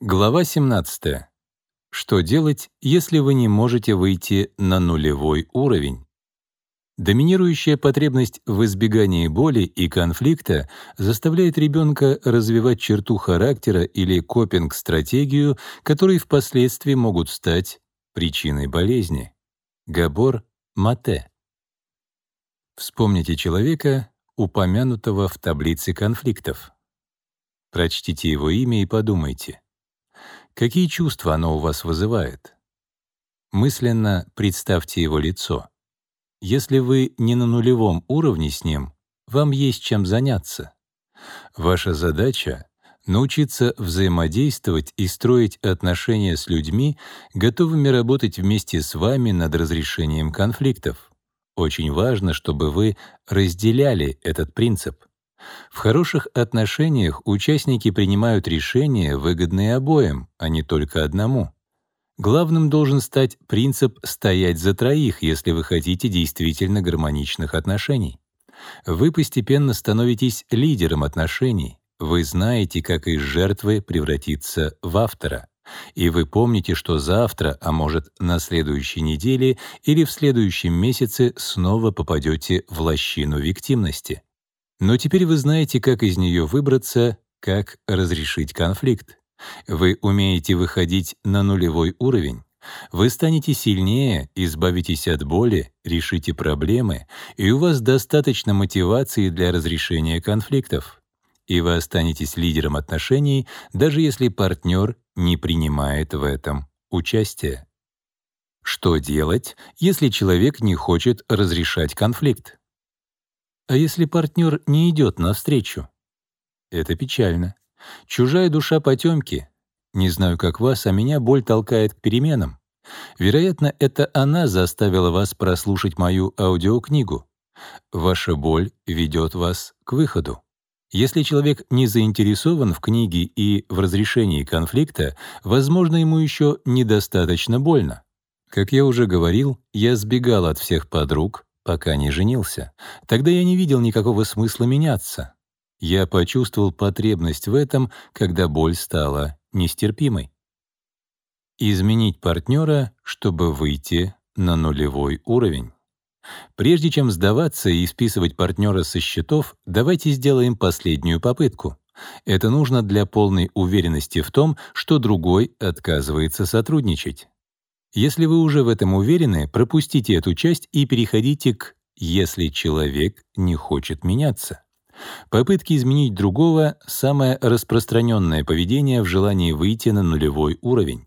Глава 17. Что делать, если вы не можете выйти на нулевой уровень? Доминирующая потребность в избегании боли и конфликта заставляет ребенка развивать черту характера или копинг-стратегию, которые впоследствии могут стать причиной болезни. Габор Мате. Вспомните человека, упомянутого в таблице конфликтов. Прочтите его имя и подумайте. Какие чувства оно у вас вызывает? Мысленно представьте его лицо. Если вы не на нулевом уровне с ним, вам есть чем заняться. Ваша задача — научиться взаимодействовать и строить отношения с людьми, готовыми работать вместе с вами над разрешением конфликтов. Очень важно, чтобы вы разделяли этот принцип. В хороших отношениях участники принимают решения, выгодные обоим, а не только одному. Главным должен стать принцип «стоять за троих», если вы хотите действительно гармоничных отношений. Вы постепенно становитесь лидером отношений. Вы знаете, как из жертвы превратиться в автора. И вы помните, что завтра, а может, на следующей неделе или в следующем месяце снова попадете в лощину виктимности. Но теперь вы знаете, как из нее выбраться, как разрешить конфликт. Вы умеете выходить на нулевой уровень. Вы станете сильнее, избавитесь от боли, решите проблемы, и у вас достаточно мотивации для разрешения конфликтов. И вы останетесь лидером отношений, даже если партнер не принимает в этом участие. Что делать, если человек не хочет разрешать конфликт? А если партнер не идет навстречу? Это печально. Чужая душа потемки. Не знаю, как вас, а меня боль толкает к переменам. Вероятно, это она заставила вас прослушать мою аудиокнигу. Ваша боль ведет вас к выходу. Если человек не заинтересован в книге и в разрешении конфликта, возможно, ему еще недостаточно больно. Как я уже говорил, я сбегал от всех подруг, пока не женился. Тогда я не видел никакого смысла меняться. Я почувствовал потребность в этом, когда боль стала нестерпимой. Изменить партнера, чтобы выйти на нулевой уровень. Прежде чем сдаваться и списывать партнера со счетов, давайте сделаем последнюю попытку. Это нужно для полной уверенности в том, что другой отказывается сотрудничать. Если вы уже в этом уверены, пропустите эту часть и переходите к «если человек не хочет меняться». Попытки изменить другого — самое распространенное поведение в желании выйти на нулевой уровень.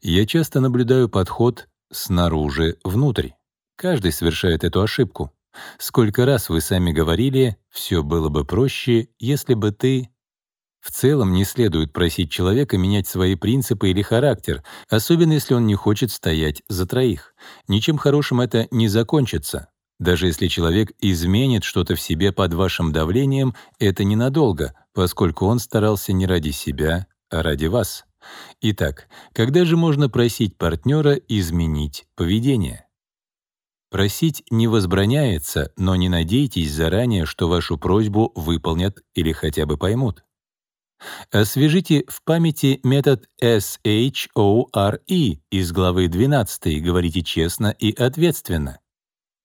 Я часто наблюдаю подход снаружи внутрь. Каждый совершает эту ошибку. Сколько раз вы сами говорили, все было бы проще, если бы ты... В целом не следует просить человека менять свои принципы или характер, особенно если он не хочет стоять за троих. Ничем хорошим это не закончится. Даже если человек изменит что-то в себе под вашим давлением, это ненадолго, поскольку он старался не ради себя, а ради вас. Итак, когда же можно просить партнера изменить поведение? Просить не возбраняется, но не надейтесь заранее, что вашу просьбу выполнят или хотя бы поймут. Освежите в памяти метод SHORE из главы 12, говорите честно и ответственно.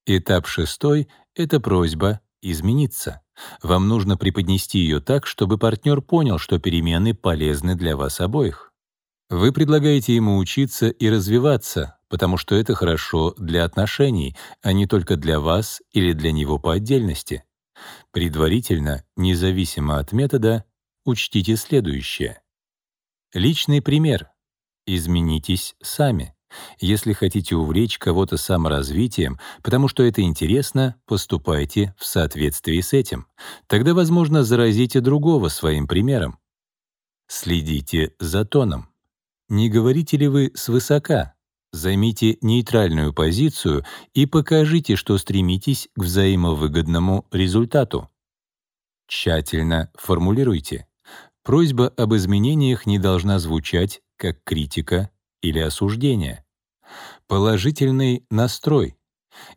Этап шестой — это просьба измениться. Вам нужно преподнести ее так, чтобы партнер понял, что перемены полезны для вас обоих. Вы предлагаете ему учиться и развиваться, потому что это хорошо для отношений, а не только для вас или для него по отдельности. Предварительно, независимо от метода, учтите следующее. Личный пример. Изменитесь сами. Если хотите увлечь кого-то саморазвитием, потому что это интересно, поступайте в соответствии с этим. Тогда, возможно, заразите другого своим примером. Следите за тоном. Не говорите ли вы свысока? Займите нейтральную позицию и покажите, что стремитесь к взаимовыгодному результату. Тщательно формулируйте. Просьба об изменениях не должна звучать как критика или осуждение. Положительный настрой.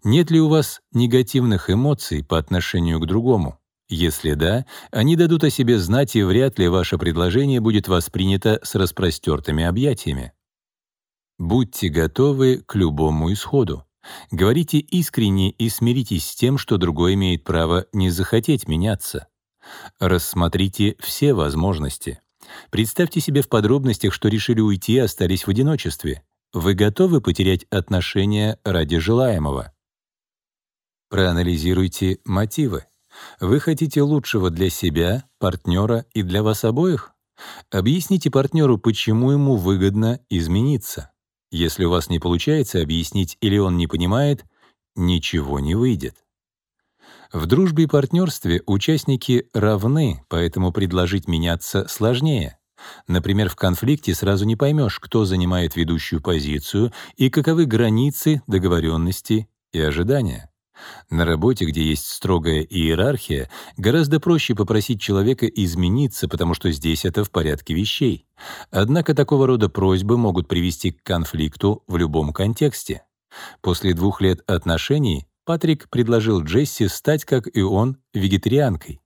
Нет ли у вас негативных эмоций по отношению к другому? Если да, они дадут о себе знать, и вряд ли ваше предложение будет воспринято с распростертыми объятиями. Будьте готовы к любому исходу. Говорите искренне и смиритесь с тем, что другой имеет право не захотеть меняться. Рассмотрите все возможности. Представьте себе в подробностях, что решили уйти и остались в одиночестве. Вы готовы потерять отношения ради желаемого? Проанализируйте мотивы. Вы хотите лучшего для себя, партнера и для вас обоих? Объясните партнеру, почему ему выгодно измениться. Если у вас не получается объяснить или он не понимает, ничего не выйдет. В дружбе и партнерстве участники равны, поэтому предложить меняться сложнее. Например, в конфликте сразу не поймешь, кто занимает ведущую позицию и каковы границы, договоренности и ожидания. На работе, где есть строгая иерархия, гораздо проще попросить человека измениться, потому что здесь это в порядке вещей. Однако такого рода просьбы могут привести к конфликту в любом контексте. После двух лет отношений Патрик предложил Джесси стать, как и он, вегетарианкой.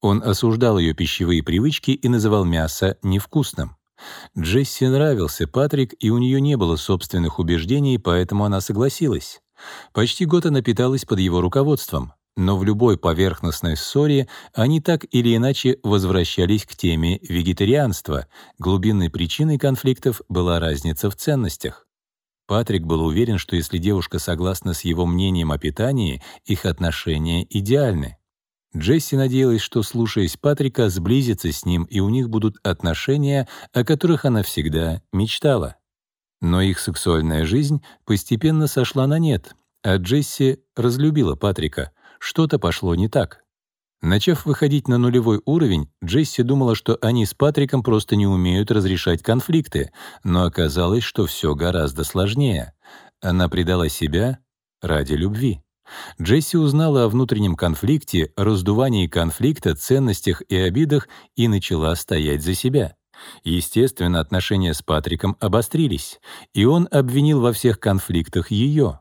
Он осуждал ее пищевые привычки и называл мясо невкусным. Джесси нравился Патрик, и у нее не было собственных убеждений, поэтому она согласилась. Почти год она питалась под его руководством, но в любой поверхностной ссоре они так или иначе возвращались к теме вегетарианства. Глубинной причиной конфликтов была разница в ценностях. Патрик был уверен, что если девушка согласна с его мнением о питании, их отношения идеальны. Джесси надеялась, что, слушаясь Патрика, сблизится с ним, и у них будут отношения, о которых она всегда мечтала. Но их сексуальная жизнь постепенно сошла на нет, а Джесси разлюбила Патрика. Что-то пошло не так. Начав выходить на нулевой уровень, Джесси думала, что они с Патриком просто не умеют разрешать конфликты, но оказалось, что все гораздо сложнее. Она предала себя ради любви. Джесси узнала о внутреннем конфликте, раздувании конфликта, ценностях и обидах и начала стоять за себя. Естественно, отношения с Патриком обострились, и он обвинил во всех конфликтах ее.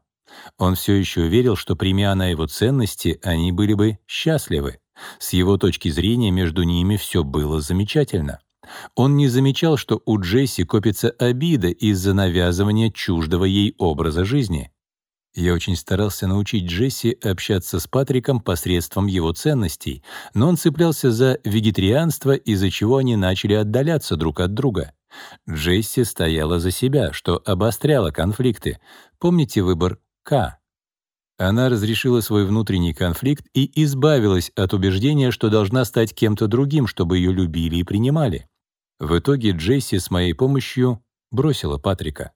Он все еще верил, что, примя она его ценности, они были бы счастливы. С его точки зрения между ними все было замечательно. Он не замечал, что у Джесси копится обида из-за навязывания чуждого ей образа жизни. Я очень старался научить Джесси общаться с Патриком посредством его ценностей, но он цеплялся за вегетарианство, из-за чего они начали отдаляться друг от друга. Джесси стояла за себя, что обостряло конфликты. Помните выбор «К»? Она разрешила свой внутренний конфликт и избавилась от убеждения, что должна стать кем-то другим, чтобы ее любили и принимали. В итоге Джесси с моей помощью бросила Патрика.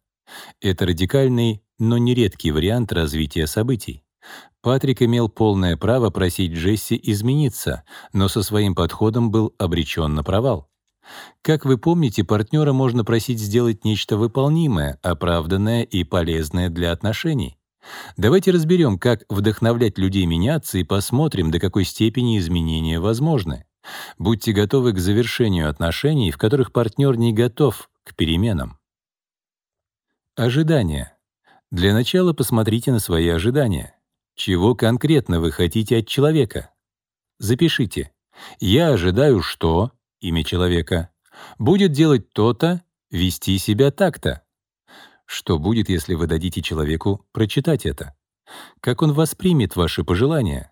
Это радикальный, но нередкий вариант развития событий. Патрик имел полное право просить Джесси измениться, но со своим подходом был обречен на провал. Как вы помните, партнера можно просить сделать нечто выполнимое, оправданное и полезное для отношений. Давайте разберем, как вдохновлять людей меняться и посмотрим, до какой степени изменения возможны. Будьте готовы к завершению отношений, в которых партнер не готов к переменам. Ожидания. Для начала посмотрите на свои ожидания. Чего конкретно вы хотите от человека? Запишите. Я ожидаю, что имя человека будет делать то-то, вести себя так-то. Что будет, если вы дадите человеку прочитать это? Как он воспримет ваши пожелания?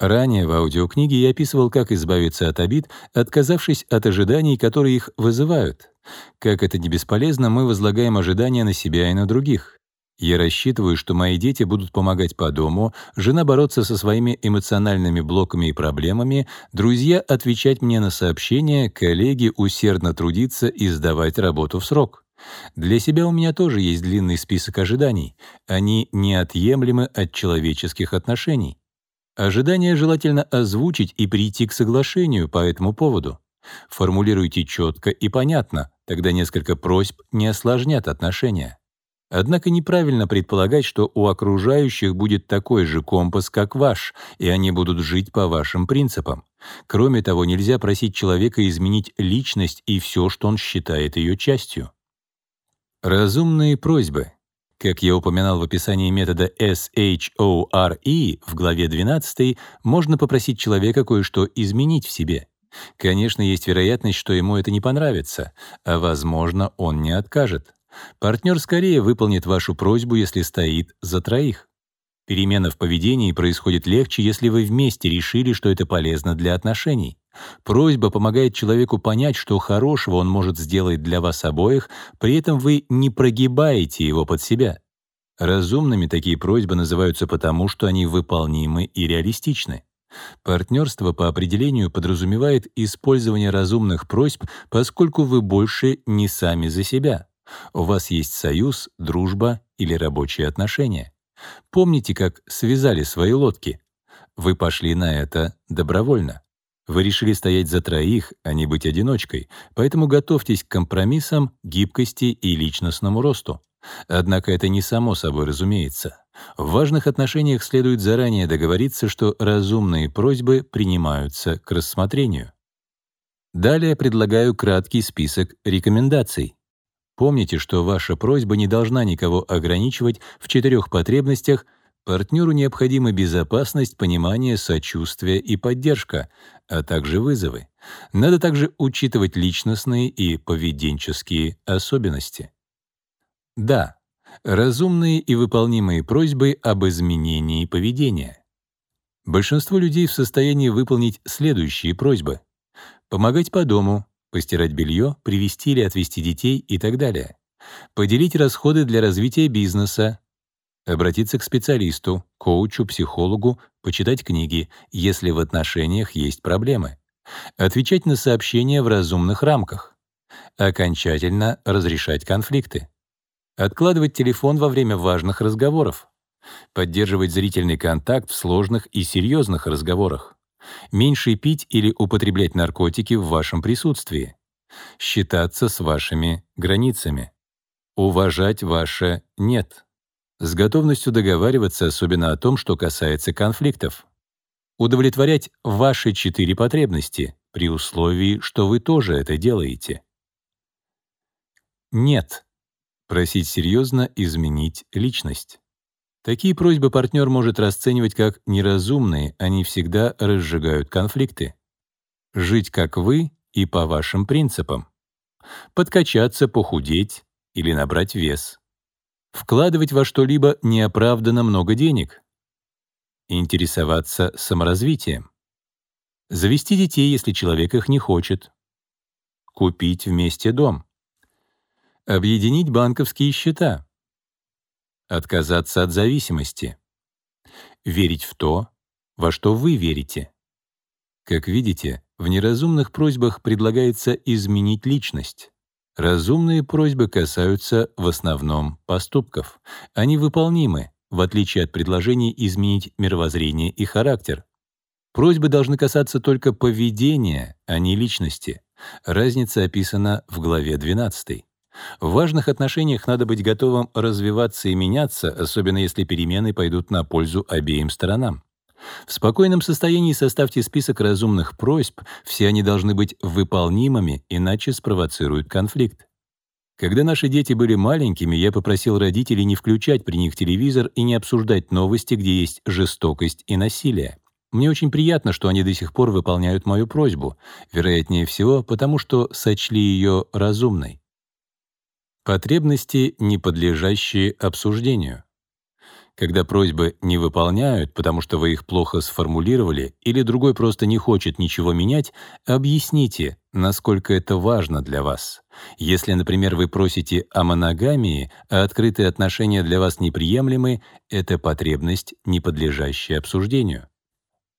Ранее в аудиокниге я описывал, как избавиться от обид, отказавшись от ожиданий, которые их вызывают. Как это не бесполезно, мы возлагаем ожидания на себя и на других. Я рассчитываю, что мои дети будут помогать по дому, жена бороться со своими эмоциональными блоками и проблемами, друзья отвечать мне на сообщения, коллеги усердно трудиться и сдавать работу в срок. Для себя у меня тоже есть длинный список ожиданий. Они неотъемлемы от человеческих отношений. Ожидания желательно озвучить и прийти к соглашению по этому поводу. Формулируйте четко и понятно, тогда несколько просьб не осложнят отношения. Однако неправильно предполагать, что у окружающих будет такой же компас, как ваш, и они будут жить по вашим принципам. Кроме того, нельзя просить человека изменить личность и все, что он считает ее частью. Разумные просьбы. Как я упоминал в описании метода SHORE в главе 12, можно попросить человека кое-что изменить в себе. Конечно, есть вероятность, что ему это не понравится, а, возможно, он не откажет. Партнер скорее выполнит вашу просьбу, если стоит за троих. Перемена в поведении происходит легче, если вы вместе решили, что это полезно для отношений. Просьба помогает человеку понять, что хорошего он может сделать для вас обоих, при этом вы не прогибаете его под себя. Разумными такие просьбы называются потому, что они выполнимы и реалистичны. Партнерство по определению подразумевает использование разумных просьб, поскольку вы больше не сами за себя. У вас есть союз, дружба или рабочие отношения. Помните, как связали свои лодки? Вы пошли на это добровольно. Вы решили стоять за троих, а не быть одиночкой, поэтому готовьтесь к компромиссам, гибкости и личностному росту. Однако это не само собой разумеется. В важных отношениях следует заранее договориться, что разумные просьбы принимаются к рассмотрению. Далее предлагаю краткий список рекомендаций. Помните, что ваша просьба не должна никого ограничивать в четырех потребностях — Партнеру необходима безопасность, понимание, сочувствие и поддержка, а также вызовы. Надо также учитывать личностные и поведенческие особенности. Да, разумные и выполнимые просьбы об изменении поведения. Большинство людей в состоянии выполнить следующие просьбы. Помогать по дому, постирать белье, привести или отвезти детей и так далее. Поделить расходы для развития бизнеса, обратиться к специалисту, коучу, психологу, почитать книги, если в отношениях есть проблемы, отвечать на сообщения в разумных рамках, окончательно разрешать конфликты, откладывать телефон во время важных разговоров, поддерживать зрительный контакт в сложных и серьезных разговорах, меньше пить или употреблять наркотики в вашем присутствии, считаться с вашими границами, уважать ваше «нет», с готовностью договариваться, особенно о том, что касается конфликтов. Удовлетворять ваши четыре потребности, при условии, что вы тоже это делаете. Нет. Просить серьезно изменить личность. Такие просьбы партнер может расценивать как неразумные, они всегда разжигают конфликты. Жить как вы и по вашим принципам. Подкачаться, похудеть или набрать вес. Вкладывать во что-либо неоправданно много денег. Интересоваться саморазвитием. Завести детей, если человек их не хочет. Купить вместе дом. Объединить банковские счета. Отказаться от зависимости. Верить в то, во что вы верите. Как видите, в неразумных просьбах предлагается изменить личность. Разумные просьбы касаются в основном поступков. Они выполнимы, в отличие от предложений изменить мировоззрение и характер. Просьбы должны касаться только поведения, а не личности. Разница описана в главе 12. В важных отношениях надо быть готовым развиваться и меняться, особенно если перемены пойдут на пользу обеим сторонам. В спокойном состоянии составьте список разумных просьб, все они должны быть выполнимыми, иначе спровоцируют конфликт. Когда наши дети были маленькими, я попросил родителей не включать при них телевизор и не обсуждать новости, где есть жестокость и насилие. Мне очень приятно, что они до сих пор выполняют мою просьбу, вероятнее всего, потому что сочли ее разумной. Потребности, не подлежащие обсуждению. Когда просьбы не выполняют, потому что вы их плохо сформулировали, или другой просто не хочет ничего менять, объясните, насколько это важно для вас. Если, например, вы просите о моногамии, а открытые отношения для вас неприемлемы, это потребность, не подлежащая обсуждению.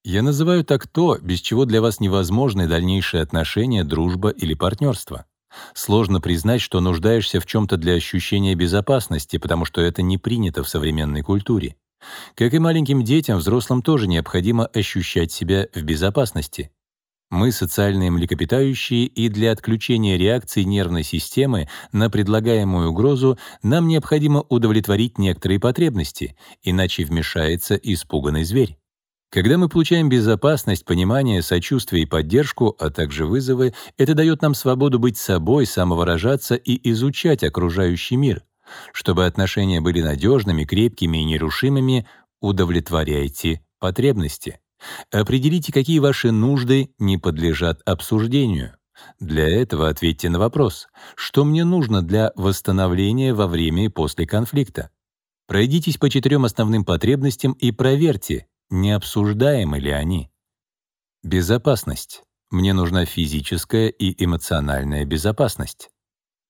Я называю так то, без чего для вас невозможны дальнейшие отношения, дружба или партнерство. Сложно признать, что нуждаешься в чем-то для ощущения безопасности, потому что это не принято в современной культуре. Как и маленьким детям, взрослым тоже необходимо ощущать себя в безопасности. Мы социальные млекопитающие, и для отключения реакции нервной системы на предлагаемую угрозу нам необходимо удовлетворить некоторые потребности, иначе вмешается испуганный зверь. Когда мы получаем безопасность, понимание, сочувствие и поддержку, а также вызовы, это дает нам свободу быть собой, самовыражаться и изучать окружающий мир. Чтобы отношения были надежными, крепкими и нерушимыми, удовлетворяйте потребности. Определите, какие ваши нужды не подлежат обсуждению. Для этого ответьте на вопрос, что мне нужно для восстановления во время и после конфликта. Пройдитесь по четырем основным потребностям и проверьте, не обсуждаемы ли они. Безопасность. Мне нужна физическая и эмоциональная безопасность.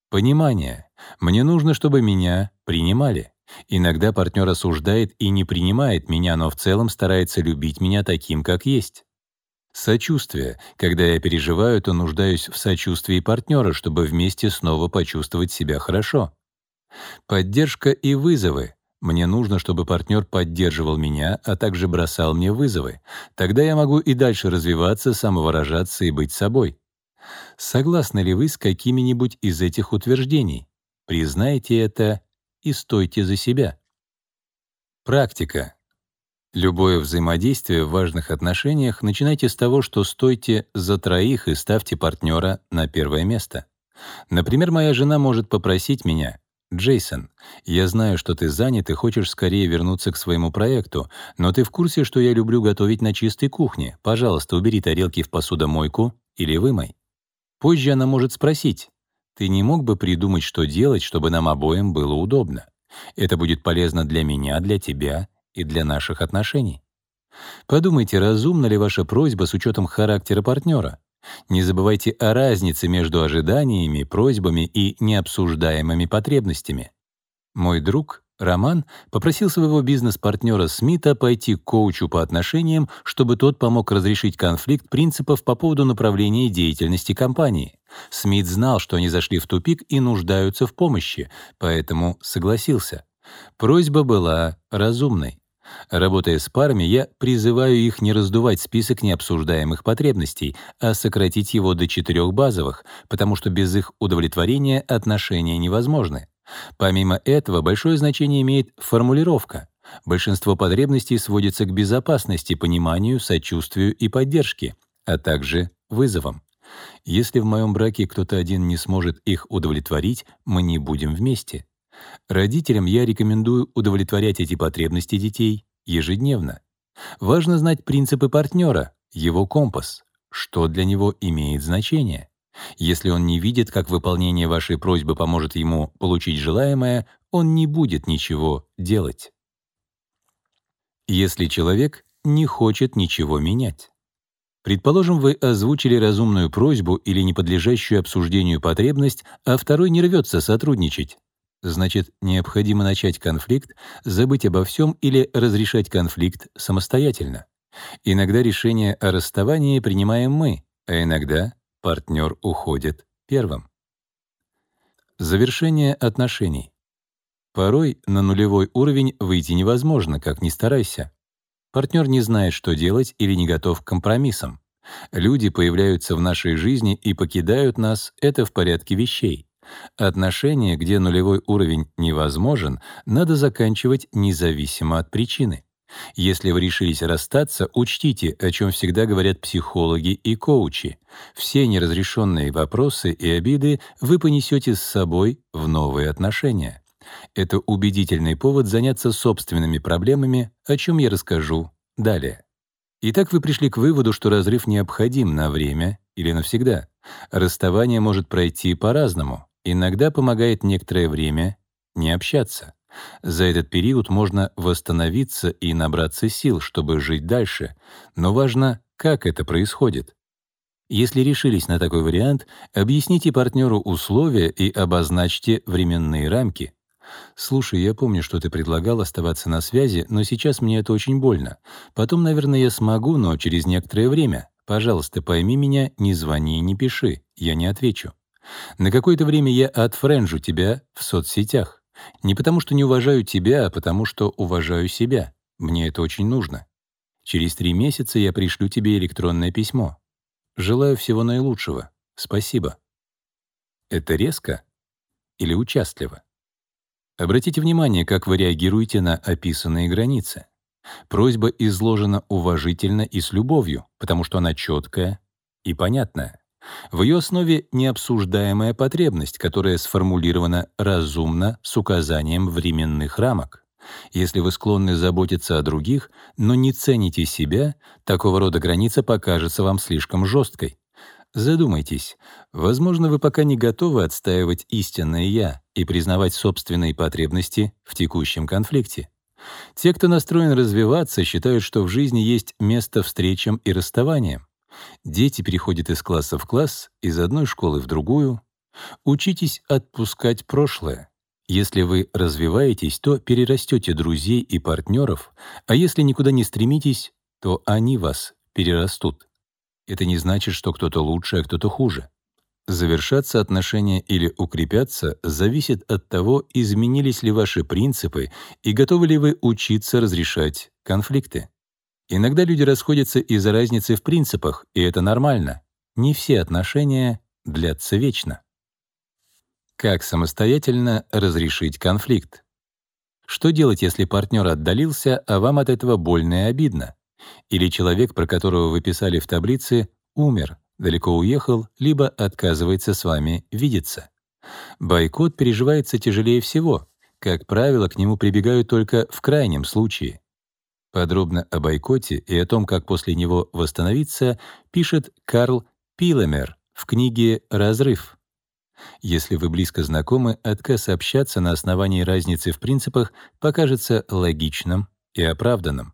Понимание. Мне нужно, чтобы меня принимали. Иногда партнер осуждает и не принимает меня, но в целом старается любить меня таким, как есть. Сочувствие. Когда я переживаю, то нуждаюсь в сочувствии партнера, чтобы вместе снова почувствовать себя хорошо. Поддержка и вызовы. Мне нужно, чтобы партнер поддерживал меня, а также бросал мне вызовы. Тогда я могу и дальше развиваться, самовыражаться и быть собой. Согласны ли вы с какими-нибудь из этих утверждений? Признайте это и стойте за себя. Практика. Любое взаимодействие в важных отношениях начинайте с того, что стойте за троих и ставьте партнера на первое место. Например, моя жена может попросить меня, «Джейсон, я знаю, что ты занят и хочешь скорее вернуться к своему проекту, но ты в курсе, что я люблю готовить на чистой кухне. Пожалуйста, убери тарелки в посудомойку или вымой». Позже она может спросить, «Ты не мог бы придумать, что делать, чтобы нам обоим было удобно? Это будет полезно для меня, для тебя и для наших отношений». Подумайте, разумна ли ваша просьба с учетом характера партнера. Не забывайте о разнице между ожиданиями, просьбами и необсуждаемыми потребностями. Мой друг, Роман, попросил своего бизнес-партнера Смита пойти к коучу по отношениям, чтобы тот помог разрешить конфликт принципов по поводу направления деятельности компании. Смит знал, что они зашли в тупик и нуждаются в помощи, поэтому согласился. Просьба была разумной. Работая с парами, я призываю их не раздувать список необсуждаемых потребностей, а сократить его до четырех базовых, потому что без их удовлетворения отношения невозможны. Помимо этого, большое значение имеет формулировка. Большинство потребностей сводится к безопасности, пониманию, сочувствию и поддержке, а также вызовам. Если в моем браке кто-то один не сможет их удовлетворить, мы не будем вместе. Родителям я рекомендую удовлетворять эти потребности детей ежедневно. Важно знать принципы партнера, его компас, что для него имеет значение. Если он не видит, как выполнение вашей просьбы поможет ему получить желаемое, он не будет ничего делать. Если человек не хочет ничего менять. Предположим, вы озвучили разумную просьбу или неподлежащую обсуждению потребность, а второй не рвется сотрудничать. Значит, необходимо начать конфликт, забыть обо всем или разрешать конфликт самостоятельно. Иногда решение о расставании принимаем мы, а иногда партнер уходит первым. Завершение отношений. Порой на нулевой уровень выйти невозможно, как ни старайся. Партнер не знает, что делать или не готов к компромиссам. Люди появляются в нашей жизни и покидают нас, это в порядке вещей. Отношения, где нулевой уровень невозможен, надо заканчивать независимо от причины. Если вы решились расстаться, учтите, о чем всегда говорят психологи и коучи. Все неразрешенные вопросы и обиды вы понесете с собой в новые отношения. Это убедительный повод заняться собственными проблемами, о чем я расскажу далее. Итак, вы пришли к выводу, что разрыв необходим на время или навсегда. Расставание может пройти по-разному. Иногда помогает некоторое время не общаться. За этот период можно восстановиться и набраться сил, чтобы жить дальше, но важно, как это происходит. Если решились на такой вариант, объясните партнеру условия и обозначьте временные рамки. «Слушай, я помню, что ты предлагал оставаться на связи, но сейчас мне это очень больно. Потом, наверное, я смогу, но через некоторое время. Пожалуйста, пойми меня, не звони и не пиши, я не отвечу». На какое-то время я отфренжу тебя в соцсетях. Не потому, что не уважаю тебя, а потому, что уважаю себя. Мне это очень нужно. Через три месяца я пришлю тебе электронное письмо. Желаю всего наилучшего. Спасибо. Это резко или участливо? Обратите внимание, как вы реагируете на описанные границы. Просьба изложена уважительно и с любовью, потому что она четкая и понятная. В ее основе необсуждаемая потребность, которая сформулирована разумно с указанием временных рамок. Если вы склонны заботиться о других, но не цените себя, такого рода граница покажется вам слишком жесткой. Задумайтесь, возможно, вы пока не готовы отстаивать истинное «я» и признавать собственные потребности в текущем конфликте. Те, кто настроен развиваться, считают, что в жизни есть место встречам и расставаниям. Дети переходят из класса в класс, из одной школы в другую. Учитесь отпускать прошлое. Если вы развиваетесь, то перерастете друзей и партнеров, а если никуда не стремитесь, то они вас перерастут. Это не значит, что кто-то лучше, а кто-то хуже. Завершаться отношения или укрепятся зависит от того, изменились ли ваши принципы и готовы ли вы учиться разрешать конфликты. Иногда люди расходятся из-за разницы в принципах, и это нормально. Не все отношения длятся вечно. Как самостоятельно разрешить конфликт? Что делать, если партнер отдалился, а вам от этого больно и обидно? Или человек, про которого вы писали в таблице, умер, далеко уехал, либо отказывается с вами видеться? Бойкот переживается тяжелее всего. Как правило, к нему прибегают только в крайнем случае. Подробно о бойкоте и о том, как после него восстановиться, пишет Карл Пилемер в книге «Разрыв». Если вы близко знакомы, отказ общаться на основании разницы в принципах покажется логичным и оправданным.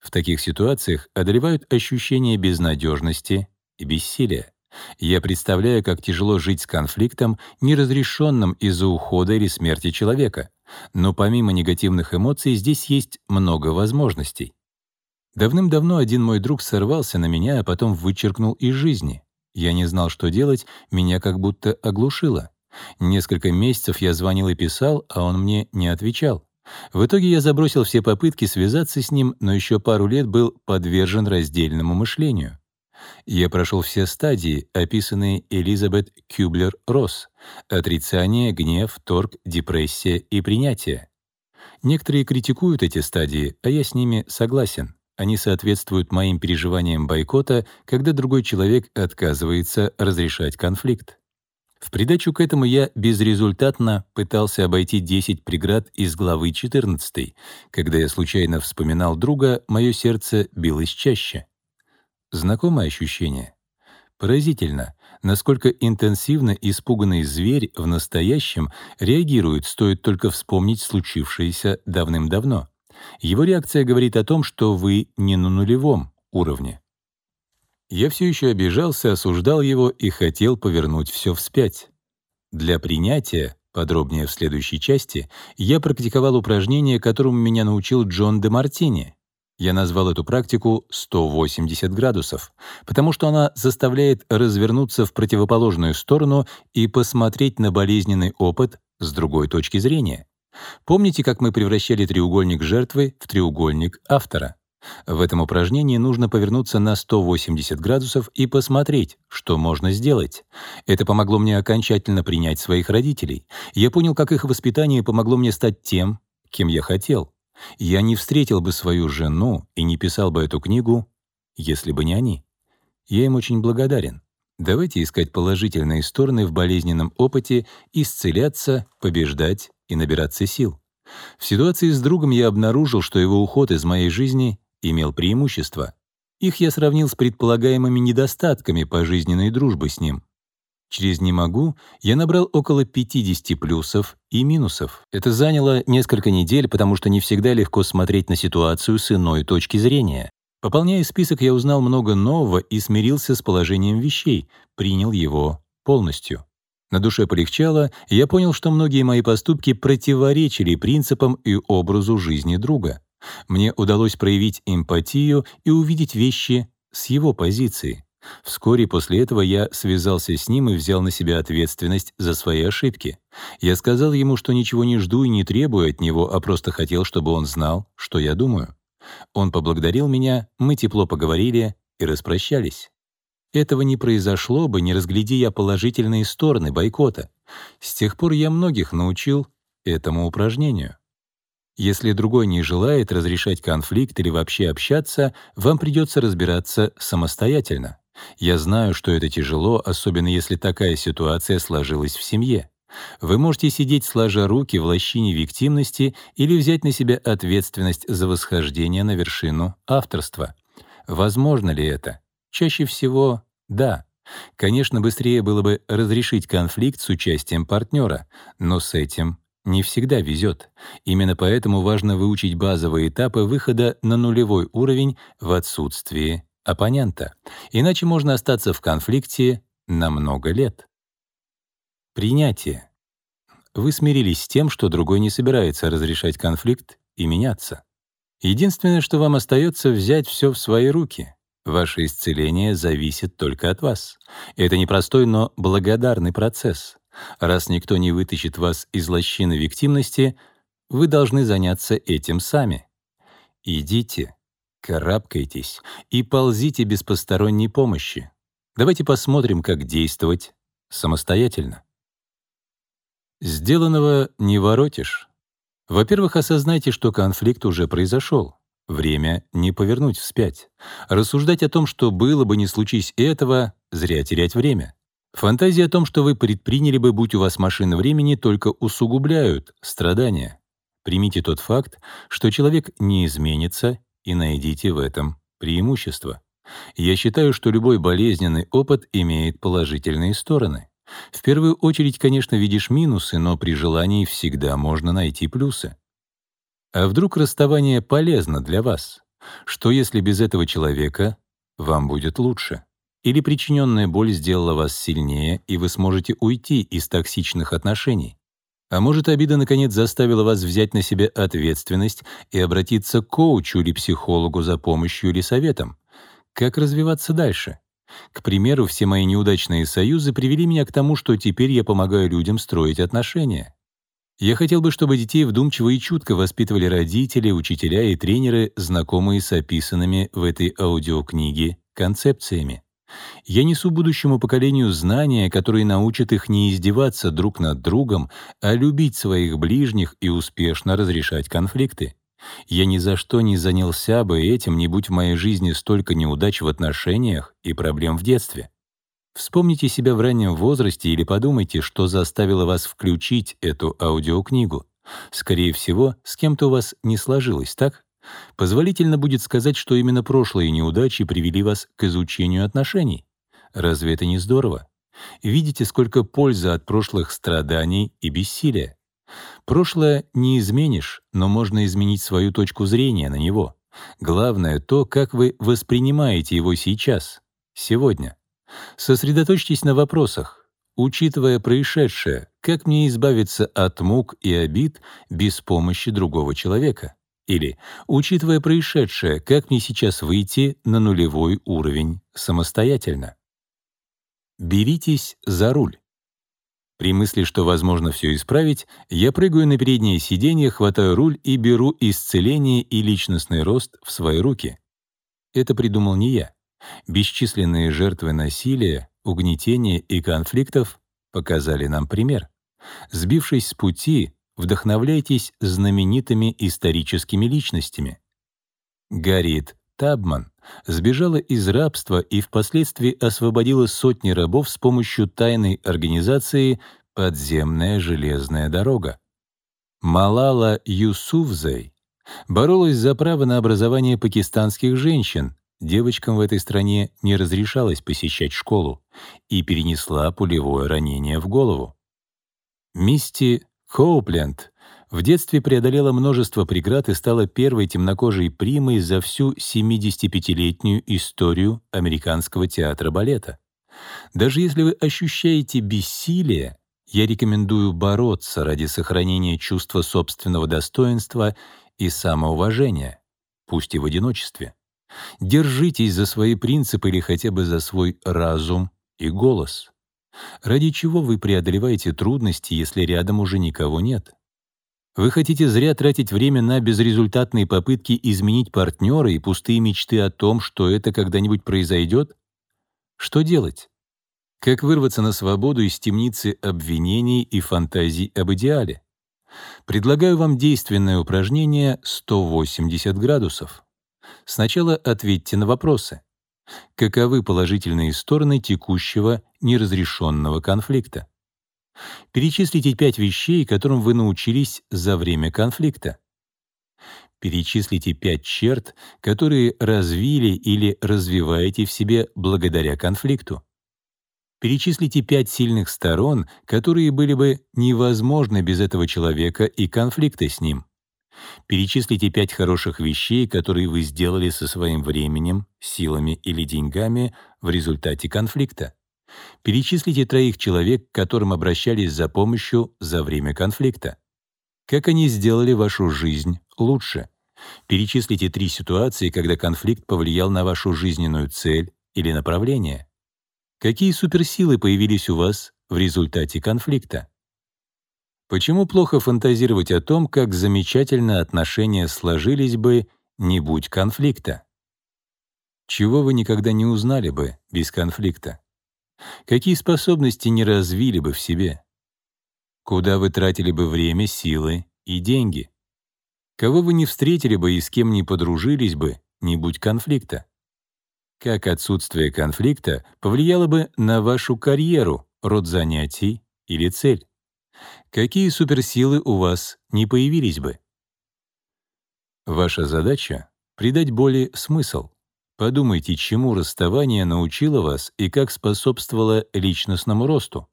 В таких ситуациях одолевают ощущения безнадежности и бессилия. Я представляю, как тяжело жить с конфликтом, неразрешенным из-за ухода или смерти человека. Но помимо негативных эмоций здесь есть много возможностей. Давным-давно один мой друг сорвался на меня, а потом вычеркнул из жизни. Я не знал, что делать, меня как будто оглушило. Несколько месяцев я звонил и писал, а он мне не отвечал. В итоге я забросил все попытки связаться с ним, но еще пару лет был подвержен раздельному мышлению. Я прошел все стадии, описанные Элизабет Кюблер-Росс — отрицание, гнев, торг, депрессия и принятие. Некоторые критикуют эти стадии, а я с ними согласен. Они соответствуют моим переживаниям бойкота, когда другой человек отказывается разрешать конфликт. В придачу к этому я безрезультатно пытался обойти 10 преград из главы 14. Когда я случайно вспоминал друга, мое сердце билось чаще. Знакомое ощущение? Поразительно, насколько интенсивно испуганный зверь в настоящем реагирует, стоит только вспомнить случившееся давным-давно. Его реакция говорит о том, что вы не на нулевом уровне. Я все еще обижался, осуждал его и хотел повернуть все вспять. Для принятия, подробнее в следующей части, я практиковал упражнение, которому меня научил Джон де Мартини. Я назвал эту практику 180 градусов, потому что она заставляет развернуться в противоположную сторону и посмотреть на болезненный опыт с другой точки зрения. Помните, как мы превращали треугольник жертвы в треугольник автора? В этом упражнении нужно повернуться на 180 градусов и посмотреть, что можно сделать. Это помогло мне окончательно принять своих родителей. Я понял, как их воспитание помогло мне стать тем, кем я хотел. Я не встретил бы свою жену и не писал бы эту книгу, если бы не они. Я им очень благодарен. Давайте искать положительные стороны в болезненном опыте, исцеляться, побеждать и набираться сил. В ситуации с другом я обнаружил, что его уход из моей жизни имел преимущества. Их я сравнил с предполагаемыми недостатками пожизненной дружбы с ним. Через «не могу» я набрал около 50 плюсов и минусов. Это заняло несколько недель, потому что не всегда легко смотреть на ситуацию с иной точки зрения. Пополняя список, я узнал много нового и смирился с положением вещей, принял его полностью. На душе полегчало, и я понял, что многие мои поступки противоречили принципам и образу жизни друга. Мне удалось проявить эмпатию и увидеть вещи с его позиции. Вскоре после этого я связался с ним и взял на себя ответственность за свои ошибки. Я сказал ему, что ничего не жду и не требую от него, а просто хотел, чтобы он знал, что я думаю. Он поблагодарил меня, мы тепло поговорили и распрощались. Этого не произошло бы, не разгляди я положительные стороны бойкота. С тех пор я многих научил этому упражнению. Если другой не желает разрешать конфликт или вообще общаться, вам придется разбираться самостоятельно. Я знаю, что это тяжело, особенно если такая ситуация сложилась в семье. Вы можете сидеть сложа руки в лощине виктимности или взять на себя ответственность за восхождение на вершину авторства. Возможно ли это? Чаще всего — да. Конечно, быстрее было бы разрешить конфликт с участием партнера, но с этим не всегда везет. Именно поэтому важно выучить базовые этапы выхода на нулевой уровень в отсутствии оппонента. Иначе можно остаться в конфликте на много лет. Принятие. Вы смирились с тем, что другой не собирается разрешать конфликт и меняться. Единственное, что вам остается, взять все в свои руки. Ваше исцеление зависит только от вас. Это непростой, но благодарный процесс. Раз никто не вытащит вас из лощины виктимности, вы должны заняться этим сами. Идите, карабкайтесь и ползите без посторонней помощи. Давайте посмотрим, как действовать самостоятельно. Сделанного не воротишь. Во-первых, осознайте, что конфликт уже произошел. Время не повернуть вспять. Рассуждать о том, что было бы, не случись этого, зря терять время. Фантазии о том, что вы предприняли бы, будь у вас машина времени, только усугубляют страдания. Примите тот факт, что человек не изменится, и найдите в этом преимущество. Я считаю, что любой болезненный опыт имеет положительные стороны. В первую очередь, конечно, видишь минусы, но при желании всегда можно найти плюсы. А вдруг расставание полезно для вас? Что если без этого человека вам будет лучше? Или причиненная боль сделала вас сильнее, и вы сможете уйти из токсичных отношений? А может, обида наконец заставила вас взять на себя ответственность и обратиться к коучу или психологу за помощью или советом? Как развиваться дальше? К примеру, все мои неудачные союзы привели меня к тому, что теперь я помогаю людям строить отношения. Я хотел бы, чтобы детей вдумчиво и чутко воспитывали родители, учителя и тренеры, знакомые с описанными в этой аудиокниге концепциями. Я несу будущему поколению знания, которые научат их не издеваться друг над другом, а любить своих ближних и успешно разрешать конфликты. Я ни за что не занялся бы этим, не будь в моей жизни столько неудач в отношениях и проблем в детстве. Вспомните себя в раннем возрасте или подумайте, что заставило вас включить эту аудиокнигу. Скорее всего, с кем-то у вас не сложилось, так? Позволительно будет сказать, что именно прошлые неудачи привели вас к изучению отношений. Разве это не здорово? Видите, сколько пользы от прошлых страданий и бессилия. Прошлое не изменишь, но можно изменить свою точку зрения на него. Главное то, как вы воспринимаете его сейчас, сегодня. Сосредоточьтесь на вопросах. Учитывая происшедшее, как мне избавиться от мук и обид без помощи другого человека? Или, учитывая происшедшее, как мне сейчас выйти на нулевой уровень самостоятельно? Беритесь за руль. При мысли, что возможно все исправить, я прыгаю на переднее сиденье, хватаю руль и беру исцеление и личностный рост в свои руки. Это придумал не я. Бесчисленные жертвы насилия, угнетения и конфликтов показали нам пример. Сбившись с пути, вдохновляйтесь знаменитыми историческими личностями. Гарриет Табман сбежала из рабства и впоследствии освободила сотни рабов с помощью тайной организации «Подземная железная дорога». Малала Юсуфзай боролась за право на образование пакистанских женщин, девочкам в этой стране не разрешалось посещать школу, и перенесла пулевое ранение в голову. Мисти Хоупленд в детстве преодолела множество преград и стала первой темнокожей примой за всю 75-летнюю историю американского театра балета. Даже если вы ощущаете бессилие, я рекомендую бороться ради сохранения чувства собственного достоинства и самоуважения, пусть и в одиночестве. Держитесь за свои принципы или хотя бы за свой разум и голос. Ради чего вы преодолеваете трудности, если рядом уже никого нет? Вы хотите зря тратить время на безрезультатные попытки изменить партнера и пустые мечты о том, что это когда-нибудь произойдет? Что делать? Как вырваться на свободу из темницы обвинений и фантазий об идеале? Предлагаю вам действенное упражнение 180 градусов. Сначала ответьте на вопросы. Каковы положительные стороны текущего неразрешенного конфликта? Перечислите пять вещей, которым вы научились за время конфликта. Перечислите пять черт, которые развили или развиваете в себе благодаря конфликту. Перечислите пять сильных сторон, которые были бы невозможны без этого человека и конфликта с ним. Перечислите пять хороших вещей, которые вы сделали со своим временем, силами или деньгами в результате конфликта. Перечислите троих человек, к которым обращались за помощью за время конфликта. Как они сделали вашу жизнь лучше? Перечислите три ситуации, когда конфликт повлиял на вашу жизненную цель или направление. Какие суперсилы появились у вас в результате конфликта? Почему плохо фантазировать о том, как замечательно отношения сложились бы, не будь конфликта? Чего вы никогда не узнали бы без конфликта? Какие способности не развили бы в себе? Куда вы тратили бы время, силы и деньги? Кого вы не встретили бы и с кем не подружились бы, не будь конфликта? Как отсутствие конфликта повлияло бы на вашу карьеру, род занятий или цель? Какие суперсилы у вас не появились бы? Ваша задача — придать боли смысл. Подумайте, чему расставание научило вас и как способствовало личностному росту.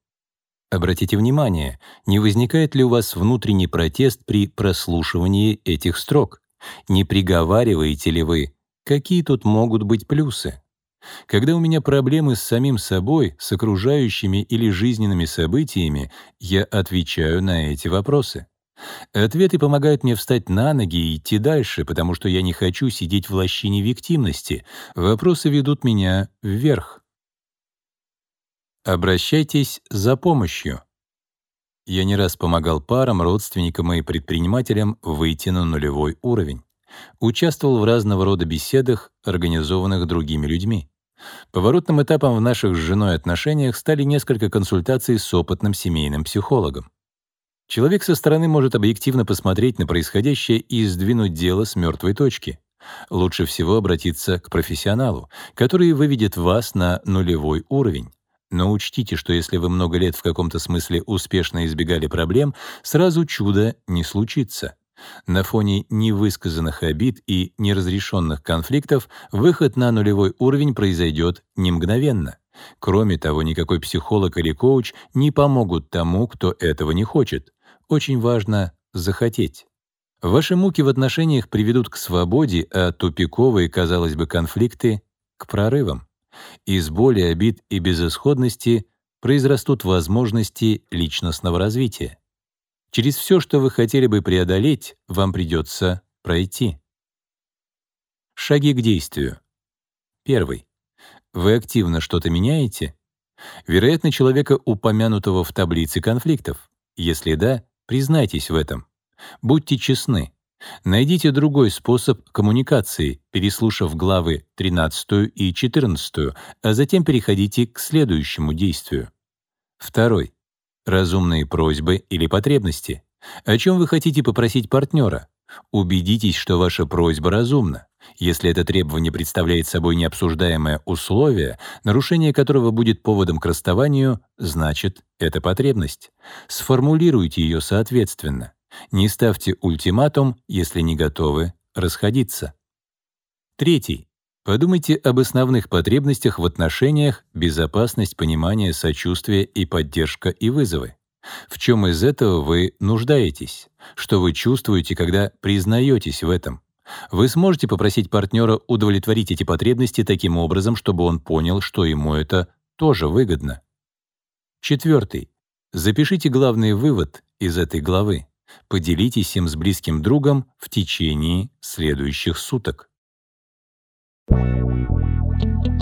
Обратите внимание, не возникает ли у вас внутренний протест при прослушивании этих строк? Не приговариваете ли вы, какие тут могут быть плюсы? Когда у меня проблемы с самим собой, с окружающими или жизненными событиями, я отвечаю на эти вопросы. Ответы помогают мне встать на ноги и идти дальше, потому что я не хочу сидеть в лощине виктимности. Вопросы ведут меня вверх. Обращайтесь за помощью. Я не раз помогал парам, родственникам и предпринимателям выйти на нулевой уровень. Участвовал в разного рода беседах, организованных другими людьми. Поворотным этапом в наших с женой отношениях стали несколько консультаций с опытным семейным психологом. Человек со стороны может объективно посмотреть на происходящее и сдвинуть дело с мертвой точки. Лучше всего обратиться к профессионалу, который выведет вас на нулевой уровень. Но учтите, что если вы много лет в каком-то смысле успешно избегали проблем, сразу чудо не случится. На фоне невысказанных обид и неразрешенных конфликтов выход на нулевой уровень произойдет не мгновенно. Кроме того, никакой психолог или коуч не помогут тому, кто этого не хочет. Очень важно захотеть. Ваши муки в отношениях приведут к свободе, а тупиковые, казалось бы, конфликты — к прорывам. Из боли, обид и безысходности произрастут возможности личностного развития. Через все, что вы хотели бы преодолеть, вам придется пройти. Шаги к действию. Первый. Вы активно что-то меняете? Вероятно, человека, упомянутого в таблице конфликтов. Если да, признайтесь в этом. Будьте честны. Найдите другой способ коммуникации, переслушав главы 13 и 14, а затем переходите к следующему действию. Второй. Разумные просьбы или потребности. О чем вы хотите попросить партнера? Убедитесь, что ваша просьба разумна. Если это требование представляет собой необсуждаемое условие, нарушение которого будет поводом к расставанию, значит, это потребность. Сформулируйте ее соответственно. Не ставьте ультиматум, если не готовы расходиться. Третий. Подумайте об основных потребностях в отношениях, безопасность, понимание, сочувствие и поддержка и вызовы. В чем из этого вы нуждаетесь? Что вы чувствуете, когда признаетесь в этом? Вы сможете попросить партнера удовлетворить эти потребности таким образом, чтобы он понял, что ему это тоже выгодно. Четвертый. Запишите главный вывод из этой главы. Поделитесь им с близким другом в течение следующих суток. Thank you.